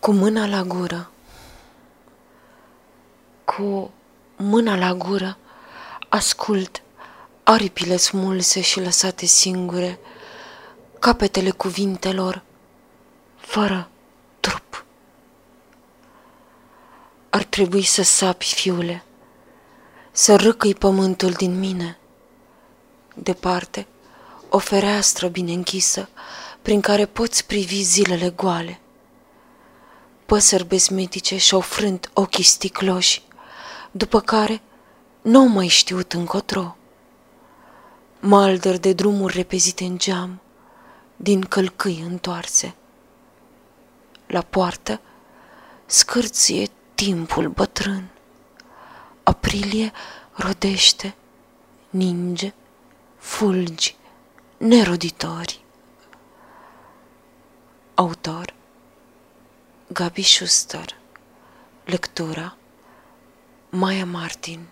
Cu mâna la gură. Cu mâna la gură Ascult aripile smulse și lăsate singure Capetele cuvintelor Fără trup. Ar trebui să sapi, fiule Să râcăi pământul din mine. Departe, o fereastră bine închisă Prin care poți privi zilele goale păsări bezmetice și-au frânt ochii sticloși, după care nu mai știut încotro. Maldăr de drumuri repezite în geam, din călcâi întoarse. La poartă scârție timpul bătrân. Aprilie rodește, ninge, fulgi, neroditori. Gabi Schuster. Lectura Maya Martin